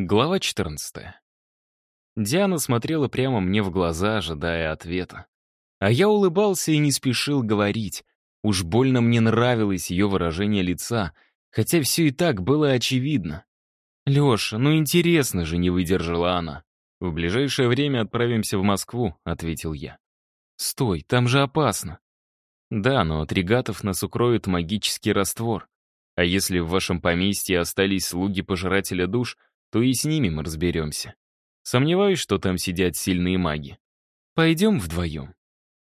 Глава 14. Диана смотрела прямо мне в глаза, ожидая ответа. А я улыбался и не спешил говорить. Уж больно мне нравилось ее выражение лица, хотя все и так было очевидно. «Леша, ну интересно же», — не выдержала она. «В ближайшее время отправимся в Москву», — ответил я. «Стой, там же опасно». «Да, но от регатов нас укроет магический раствор. А если в вашем поместье остались слуги пожирателя душ, то и с ними мы разберемся. Сомневаюсь, что там сидят сильные маги. Пойдем вдвоем?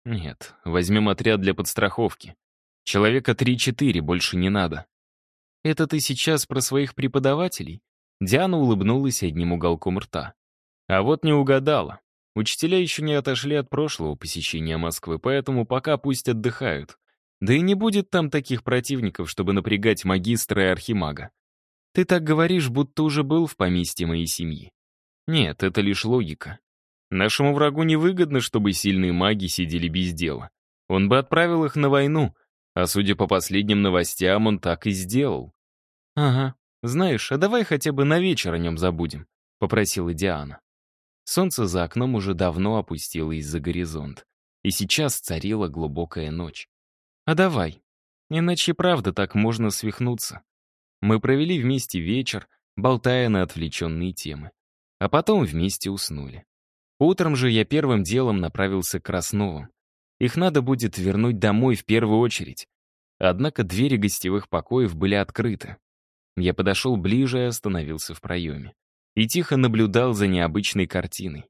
Нет, возьмем отряд для подстраховки. Человека три-четыре, больше не надо. Это ты сейчас про своих преподавателей? Диана улыбнулась одним уголком рта. А вот не угадала. Учителя еще не отошли от прошлого посещения Москвы, поэтому пока пусть отдыхают. Да и не будет там таких противников, чтобы напрягать магистра и архимага. Ты так говоришь, будто уже был в поместье моей семьи. Нет, это лишь логика. Нашему врагу невыгодно, чтобы сильные маги сидели без дела. Он бы отправил их на войну, а судя по последним новостям, он так и сделал. «Ага, знаешь, а давай хотя бы на вечер о нем забудем», — попросила Диана. Солнце за окном уже давно опустилось за горизонт, и сейчас царила глубокая ночь. «А давай, иначе правда так можно свихнуться. Мы провели вместе вечер, болтая на отвлеченные темы. А потом вместе уснули. Утром же я первым делом направился к Красновым. Их надо будет вернуть домой в первую очередь. Однако двери гостевых покоев были открыты. Я подошел ближе и остановился в проеме. И тихо наблюдал за необычной картиной.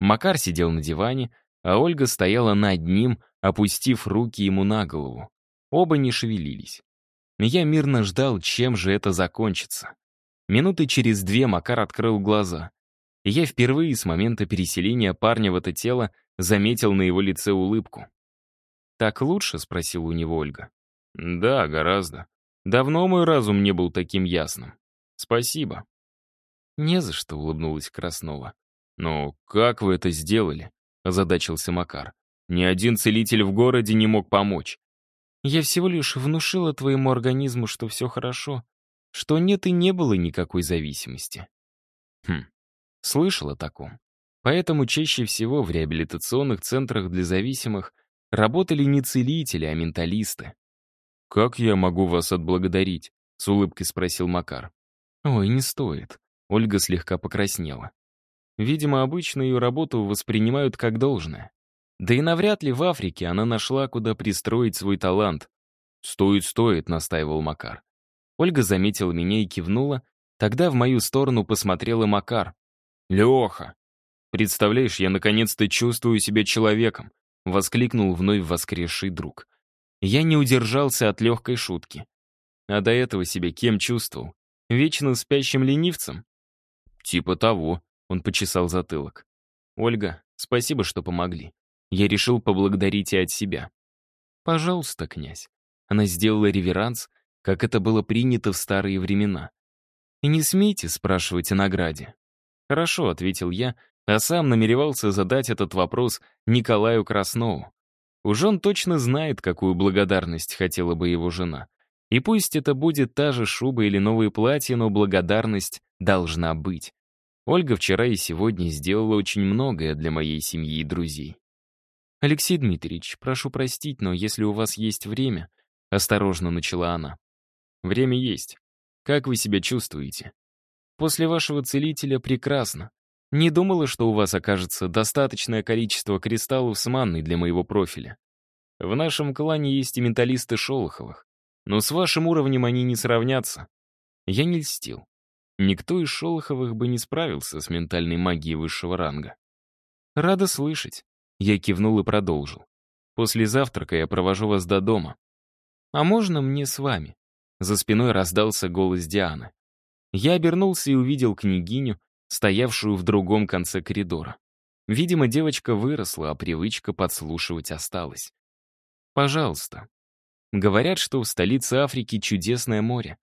Макар сидел на диване, а Ольга стояла над ним, опустив руки ему на голову. Оба не шевелились. Я мирно ждал, чем же это закончится. Минуты через две Макар открыл глаза. И я впервые с момента переселения парня в это тело заметил на его лице улыбку. «Так лучше?» — спросила у него Ольга. «Да, гораздо. Давно мой разум не был таким ясным. Спасибо». «Не за что», — улыбнулась Краснова. «Но как вы это сделали?» — озадачился Макар. «Ни один целитель в городе не мог помочь. Я всего лишь внушила твоему организму, что все хорошо, что нет и не было никакой зависимости. Хм, слышала о таком. Поэтому чаще всего в реабилитационных центрах для зависимых работали не целители, а менталисты. «Как я могу вас отблагодарить?» — с улыбкой спросил Макар. «Ой, не стоит». Ольга слегка покраснела. Видимо, обычно ее работу воспринимают как должное. Да и навряд ли в Африке она нашла, куда пристроить свой талант. «Стоит, стоит», — настаивал Макар. Ольга заметила меня и кивнула. Тогда в мою сторону посмотрел и Макар. «Леха! Представляешь, я наконец-то чувствую себя человеком!» — воскликнул вновь воскресший друг. Я не удержался от легкой шутки. А до этого себя кем чувствовал? Вечно спящим ленивцем? «Типа того», — он почесал затылок. «Ольга, спасибо, что помогли. Я решил поблагодарить и от себя. «Пожалуйста, князь». Она сделала реверанс, как это было принято в старые времена. «И не смейте спрашивать о награде». «Хорошо», — ответил я, а сам намеревался задать этот вопрос Николаю Краснову. Уж он точно знает, какую благодарность хотела бы его жена. И пусть это будет та же шуба или новое платье, но благодарность должна быть. Ольга вчера и сегодня сделала очень многое для моей семьи и друзей. «Алексей Дмитриевич, прошу простить, но если у вас есть время...» — осторожно начала она. «Время есть. Как вы себя чувствуете?» «После вашего целителя прекрасно. Не думала, что у вас окажется достаточное количество кристаллов с манной для моего профиля. В нашем клане есть и менталисты Шолоховых, но с вашим уровнем они не сравнятся. Я не льстил. Никто из Шолоховых бы не справился с ментальной магией высшего ранга. Рада слышать. Я кивнул и продолжил. «После завтрака я провожу вас до дома. А можно мне с вами?» За спиной раздался голос Дианы. Я обернулся и увидел княгиню, стоявшую в другом конце коридора. Видимо, девочка выросла, а привычка подслушивать осталась. «Пожалуйста». Говорят, что в столице Африки чудесное море.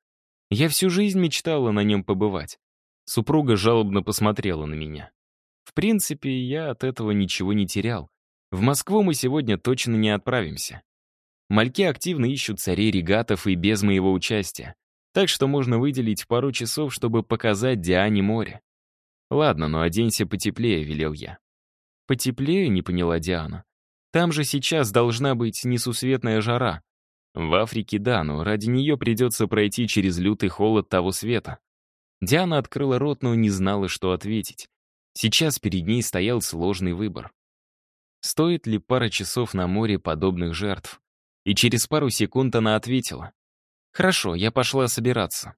Я всю жизнь мечтала на нем побывать. Супруга жалобно посмотрела на меня. Принципе, я от этого ничего не терял. В Москву мы сегодня точно не отправимся. Мальки активно ищут царей регатов и без моего участия. Так что можно выделить пару часов, чтобы показать Диане море. «Ладно, но оденься потеплее», — велел я. «Потеплее?» — не поняла Диана. «Там же сейчас должна быть несусветная жара». В Африке да, но ради нее придется пройти через лютый холод того света. Диана открыла рот, но не знала, что ответить. Сейчас перед ней стоял сложный выбор. Стоит ли пара часов на море подобных жертв? И через пару секунд она ответила. «Хорошо, я пошла собираться».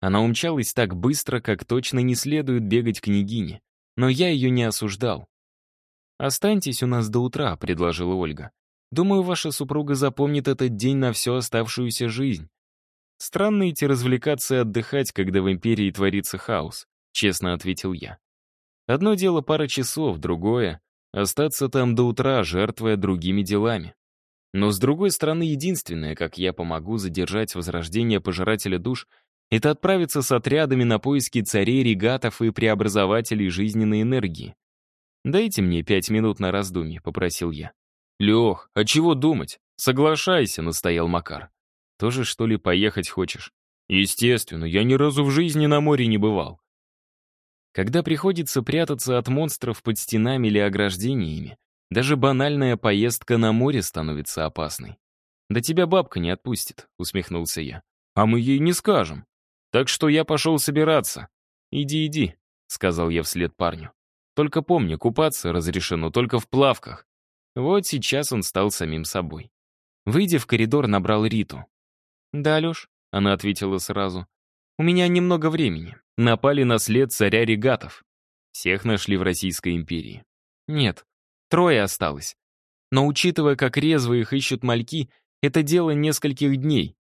Она умчалась так быстро, как точно не следует бегать княгине. Но я ее не осуждал. «Останьтесь у нас до утра», — предложила Ольга. «Думаю, ваша супруга запомнит этот день на всю оставшуюся жизнь. Странно идти развлекаться и отдыхать, когда в империи творится хаос», — честно ответил я. «Одно дело пара часов, другое — остаться там до утра, жертвуя другими делами. Но, с другой стороны, единственное, как я помогу задержать возрождение пожирателя душ, это отправиться с отрядами на поиски царей, регатов и преобразователей жизненной энергии. «Дайте мне пять минут на раздумье», — попросил я. «Лех, а чего думать? Соглашайся», — настоял Макар. «Тоже, что ли, поехать хочешь?» «Естественно, я ни разу в жизни на море не бывал». Когда приходится прятаться от монстров под стенами или ограждениями, даже банальная поездка на море становится опасной. «Да тебя бабка не отпустит», — усмехнулся я. «А мы ей не скажем». Так что я пошел собираться. «Иди, иди», — сказал я вслед парню. «Только помни, купаться разрешено только в плавках». Вот сейчас он стал самим собой. Выйдя в коридор, набрал Риту. «Да, Леш», — она ответила сразу. «У меня немного времени. Напали на след царя регатов. Всех нашли в Российской империи. Нет, трое осталось. Но учитывая, как резво их ищут мальки, это дело нескольких дней.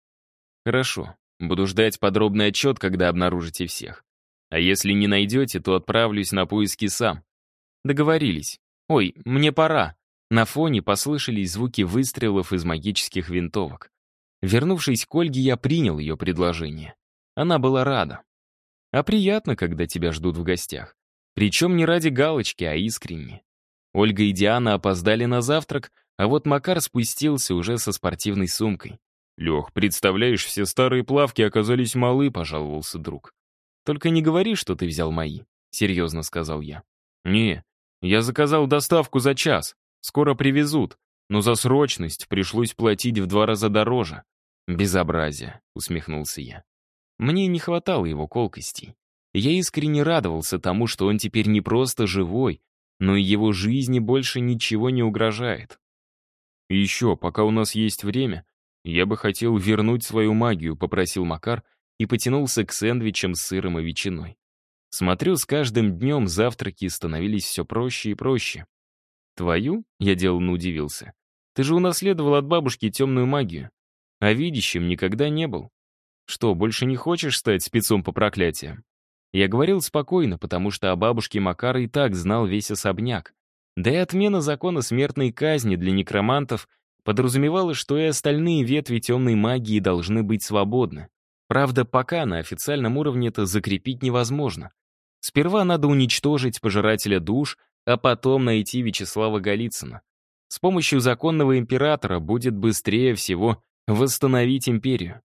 Хорошо, Буду ждать подробный отчет, когда обнаружите всех. А если не найдете, то отправлюсь на поиски сам. Договорились. Ой, мне пора. На фоне послышались звуки выстрелов из магических винтовок. Вернувшись к Ольге, я принял ее предложение. Она была рада. А приятно, когда тебя ждут в гостях. Причем не ради галочки, а искренне. Ольга и Диана опоздали на завтрак, а вот Макар спустился уже со спортивной сумкой. «Лех, представляешь, все старые плавки оказались малы», — пожаловался друг. «Только не говори, что ты взял мои», — серьезно сказал я. «Не, я заказал доставку за час. Скоро привезут, но за срочность пришлось платить в два раза дороже». «Безобразие», — усмехнулся я. Мне не хватало его колкостей. Я искренне радовался тому, что он теперь не просто живой, но и его жизни больше ничего не угрожает. Еще, пока у нас есть время, «Я бы хотел вернуть свою магию», — попросил Макар и потянулся к сэндвичам с сыром и ветчиной. Смотрю, с каждым днем завтраки становились все проще и проще. «Твою?» — я деланно удивился. «Ты же унаследовал от бабушки темную магию. А видящим никогда не был. Что, больше не хочешь стать спецом по проклятиям?» Я говорил спокойно, потому что о бабушке Макара и так знал весь особняк. Да и отмена закона смертной казни для некромантов подразумевало, что и остальные ветви темной магии должны быть свободны. Правда, пока на официальном уровне это закрепить невозможно. Сперва надо уничтожить пожирателя душ, а потом найти Вячеслава Голицына. С помощью законного императора будет быстрее всего восстановить империю.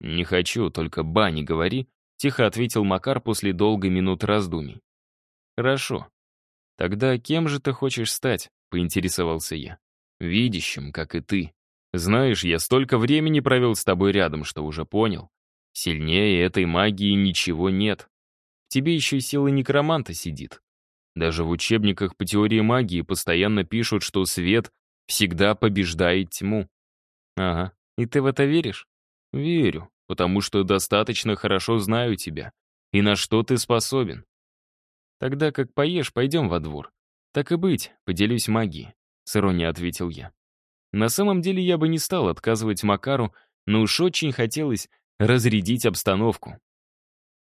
«Не хочу, только ба, не говори», — тихо ответил Макар после долгой минуты раздумий. «Хорошо. Тогда кем же ты хочешь стать?» — поинтересовался я видящим, как и ты. Знаешь, я столько времени провел с тобой рядом, что уже понял. Сильнее этой магии ничего нет. В тебе еще сила некроманта сидит. Даже в учебниках по теории магии постоянно пишут, что свет всегда побеждает тьму. Ага, и ты в это веришь? Верю, потому что достаточно хорошо знаю тебя. И на что ты способен. Тогда как поешь, пойдем во двор. Так и быть, поделюсь магией. — с иронией ответил я. На самом деле я бы не стал отказывать Макару, но уж очень хотелось разрядить обстановку.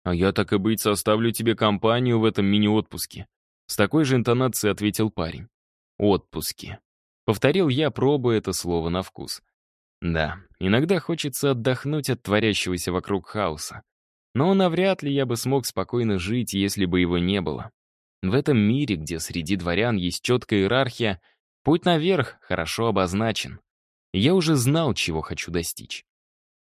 «А я, так и быть, составлю тебе компанию в этом мини-отпуске», с такой же интонацией ответил парень. «Отпуски». Повторил я, пробуя это слово на вкус. Да, иногда хочется отдохнуть от творящегося вокруг хаоса. Но навряд ли я бы смог спокойно жить, если бы его не было. В этом мире, где среди дворян есть четкая иерархия, Путь наверх хорошо обозначен. Я уже знал, чего хочу достичь.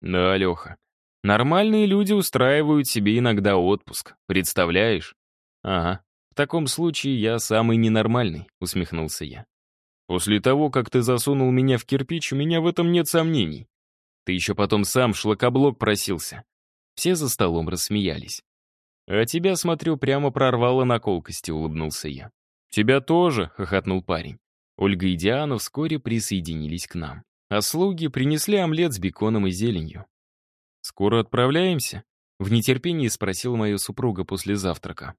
Да, Леха, нормальные люди устраивают себе иногда отпуск, представляешь? «Ага, в таком случае я самый ненормальный», — усмехнулся я. «После того, как ты засунул меня в кирпич, у меня в этом нет сомнений. Ты еще потом сам в шлакоблок просился». Все за столом рассмеялись. «А тебя, смотрю, прямо прорвало на колкости», — улыбнулся я. «Тебя тоже», — хохотнул парень. Ольга и Диана вскоре присоединились к нам. А слуги принесли омлет с беконом и зеленью. «Скоро отправляемся?» — в нетерпении спросила мою супруга после завтрака.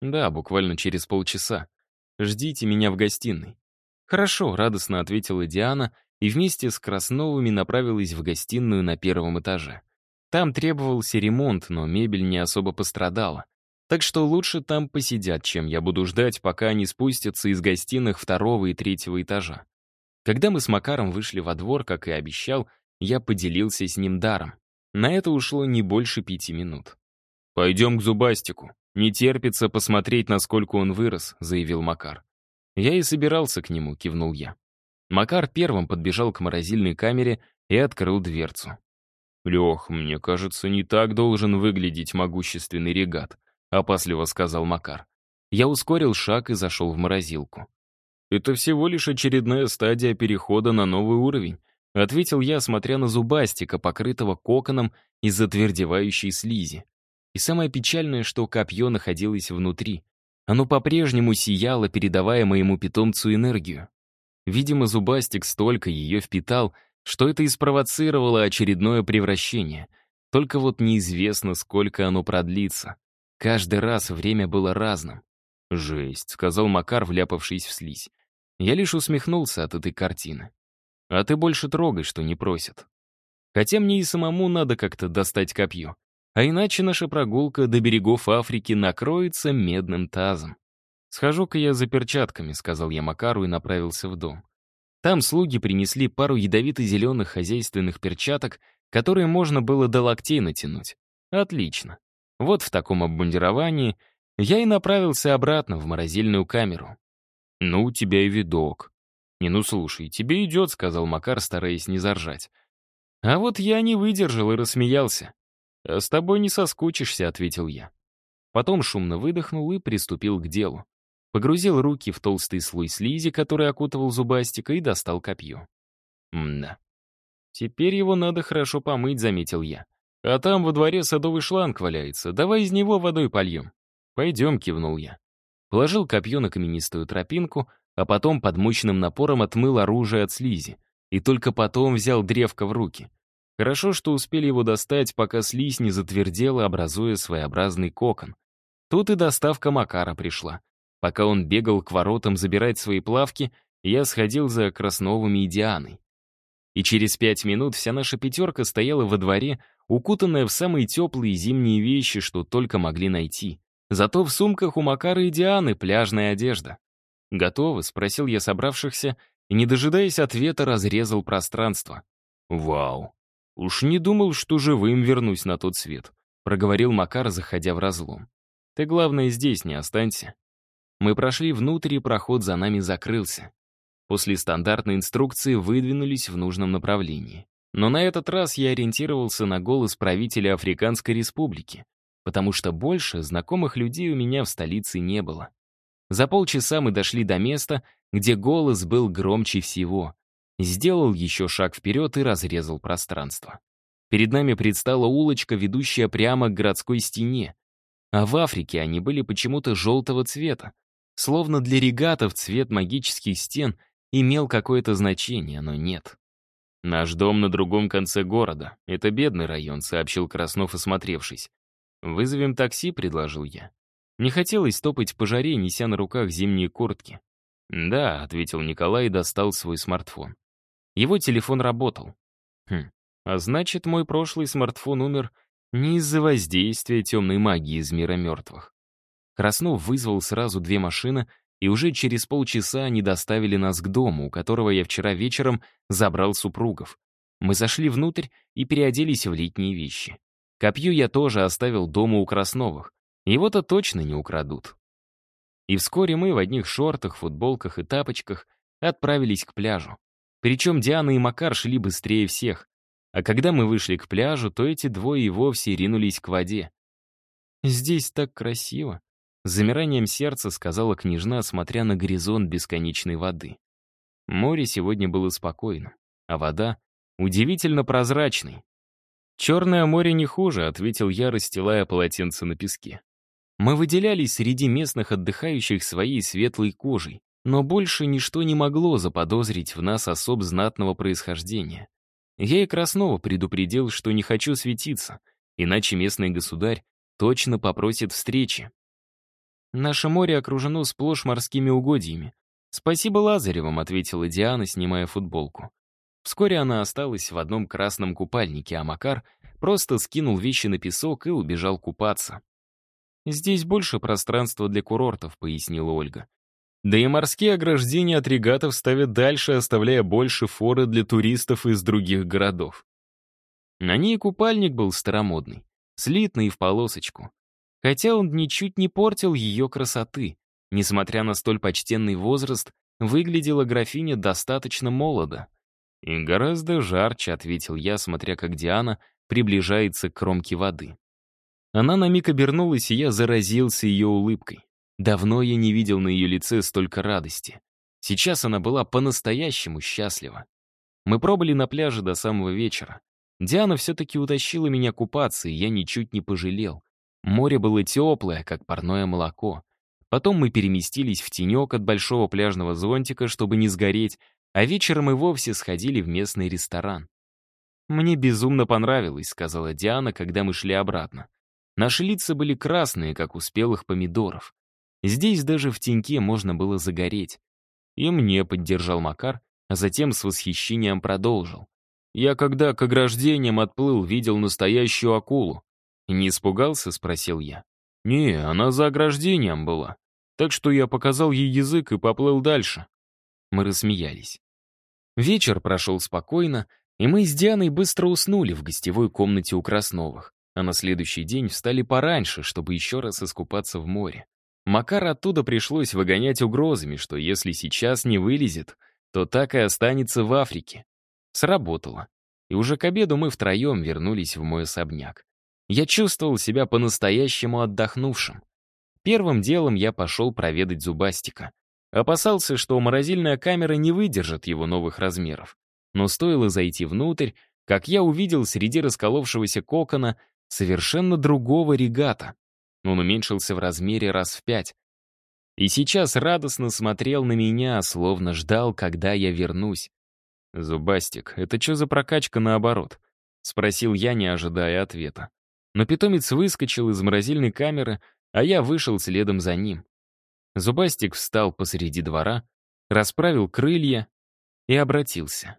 «Да, буквально через полчаса. Ждите меня в гостиной». «Хорошо», — радостно ответила Диана и вместе с Красновыми направилась в гостиную на первом этаже. Там требовался ремонт, но мебель не особо пострадала. Так что лучше там посидят, чем я буду ждать, пока они спустятся из гостиных второго и третьего этажа. Когда мы с Макаром вышли во двор, как и обещал, я поделился с ним даром. На это ушло не больше пяти минут. «Пойдем к Зубастику. Не терпится посмотреть, насколько он вырос», — заявил Макар. «Я и собирался к нему», — кивнул я. Макар первым подбежал к морозильной камере и открыл дверцу. «Лех, мне кажется, не так должен выглядеть могущественный регат», опасливо сказал Макар. Я ускорил шаг и зашел в морозилку. «Это всего лишь очередная стадия перехода на новый уровень», ответил я, смотря на зубастика, покрытого коконом из затвердевающей слизи. И самое печальное, что копье находилось внутри. Оно по-прежнему сияло, передавая моему питомцу энергию. Видимо, зубастик столько ее впитал, что это и спровоцировало очередное превращение. Только вот неизвестно, сколько оно продлится. Каждый раз время было разным. «Жесть», — сказал Макар, вляпавшись в слизь. Я лишь усмехнулся от этой картины. «А ты больше трогай, что не просят». Хотя мне и самому надо как-то достать копье. А иначе наша прогулка до берегов Африки накроется медным тазом. «Схожу-ка я за перчатками», — сказал я Макару и направился в дом. Там слуги принесли пару ядовито-зеленых хозяйственных перчаток, которые можно было до локтей натянуть. Отлично. Вот в таком обмундировании я и направился обратно в морозильную камеру. «Ну, у тебя и видок». «Не, ну слушай, тебе идет», — сказал Макар, стараясь не заржать. А вот я не выдержал и рассмеялся. «А с тобой не соскучишься», — ответил я. Потом шумно выдохнул и приступил к делу. Погрузил руки в толстый слой слизи, который окутывал зубастика, и достал копье. Мда. Теперь его надо хорошо помыть, заметил я. А там во дворе садовый шланг валяется, давай из него водой польем. Пойдем, кивнул я. Положил копье на каменистую тропинку, а потом под мощным напором отмыл оружие от слизи. И только потом взял древко в руки. Хорошо, что успели его достать, пока слизь не затвердела, образуя своеобразный кокон. Тут и доставка Макара пришла. Пока он бегал к воротам забирать свои плавки, я сходил за Красновыми и Дианой. И через пять минут вся наша пятерка стояла во дворе, укутанная в самые теплые зимние вещи, что только могли найти. Зато в сумках у Макара и Дианы пляжная одежда. «Готовы?» — спросил я собравшихся, и, не дожидаясь ответа, разрезал пространство. «Вау! Уж не думал, что живым вернусь на тот свет», — проговорил Макар, заходя в разлом. «Ты, главное, здесь не останься. Мы прошли внутрь, и проход за нами закрылся. После стандартной инструкции выдвинулись в нужном направлении. Но на этот раз я ориентировался на голос правителя Африканской Республики, потому что больше знакомых людей у меня в столице не было. За полчаса мы дошли до места, где голос был громче всего. Сделал еще шаг вперед и разрезал пространство. Перед нами предстала улочка, ведущая прямо к городской стене. А в Африке они были почему-то желтого цвета, Словно для регатов цвет магических стен имел какое-то значение, но нет. «Наш дом на другом конце города. Это бедный район», — сообщил Краснов, осмотревшись. «Вызовем такси», — предложил я. Не хотелось топать по жаре, неся на руках зимние куртки. «Да», — ответил Николай и достал свой смартфон. Его телефон работал. Хм, а значит, мой прошлый смартфон умер не из-за воздействия темной магии из мира мертвых. Краснов вызвал сразу две машины, и уже через полчаса они доставили нас к дому, у которого я вчера вечером забрал супругов. Мы зашли внутрь и переоделись в летние вещи. Копье я тоже оставил дома у Красновых. Его-то точно не украдут. И вскоре мы в одних шортах, футболках и тапочках отправились к пляжу. Причем Диана и Макар шли быстрее всех. А когда мы вышли к пляжу, то эти двое и вовсе ринулись к воде. «Здесь так красиво», С замиранием сердца сказала княжна, смотря на горизонт бесконечной воды. Море сегодня было спокойным, а вода удивительно прозрачной. «Черное море не хуже», — ответил я, расстилая полотенце на песке. Мы выделялись среди местных отдыхающих своей светлой кожей, но больше ничто не могло заподозрить в нас особ знатного происхождения. Я и Краснова предупредил, что не хочу светиться, иначе местный государь точно попросит встречи. Наше море окружено сплошь морскими угодьями. «Спасибо Лазаревым», — ответила Диана, снимая футболку. Вскоре она осталась в одном красном купальнике, а Макар просто скинул вещи на песок и убежал купаться. «Здесь больше пространства для курортов», — пояснила Ольга. Да и морские ограждения от регатов ставят дальше, оставляя больше форы для туристов из других городов. На ней купальник был старомодный, слитный в полосочку. Хотя он ничуть не портил ее красоты. Несмотря на столь почтенный возраст, выглядела графиня достаточно молодо. «И гораздо жарче», — ответил я, смотря как Диана приближается к кромке воды. Она на миг обернулась, и я заразился ее улыбкой. Давно я не видел на ее лице столько радости. Сейчас она была по-настоящему счастлива. Мы пробыли на пляже до самого вечера. Диана все-таки утащила меня купаться, и я ничуть не пожалел. Море было теплое, как парное молоко. Потом мы переместились в тенек от большого пляжного зонтика, чтобы не сгореть, а вечером и вовсе сходили в местный ресторан. «Мне безумно понравилось», — сказала Диана, когда мы шли обратно. Наши лица были красные, как у спелых помидоров. Здесь даже в теньке можно было загореть. И мне поддержал Макар, а затем с восхищением продолжил. Я когда к ограждениям отплыл, видел настоящую акулу. «Не испугался?» — спросил я. «Не, она за ограждением была. Так что я показал ей язык и поплыл дальше». Мы рассмеялись. Вечер прошел спокойно, и мы с Дианой быстро уснули в гостевой комнате у Красновых, а на следующий день встали пораньше, чтобы еще раз искупаться в море. Макара оттуда пришлось выгонять угрозами, что если сейчас не вылезет, то так и останется в Африке. Сработало. И уже к обеду мы втроем вернулись в мой особняк. Я чувствовал себя по-настоящему отдохнувшим. Первым делом я пошел проведать Зубастика. Опасался, что морозильная камера не выдержит его новых размеров. Но стоило зайти внутрь, как я увидел среди расколовшегося кокона совершенно другого регата. Он уменьшился в размере раз в пять. И сейчас радостно смотрел на меня, словно ждал, когда я вернусь. «Зубастик, это что за прокачка наоборот?» — спросил я, не ожидая ответа. Но питомец выскочил из морозильной камеры, а я вышел следом за ним. Зубастик встал посреди двора, расправил крылья и обратился.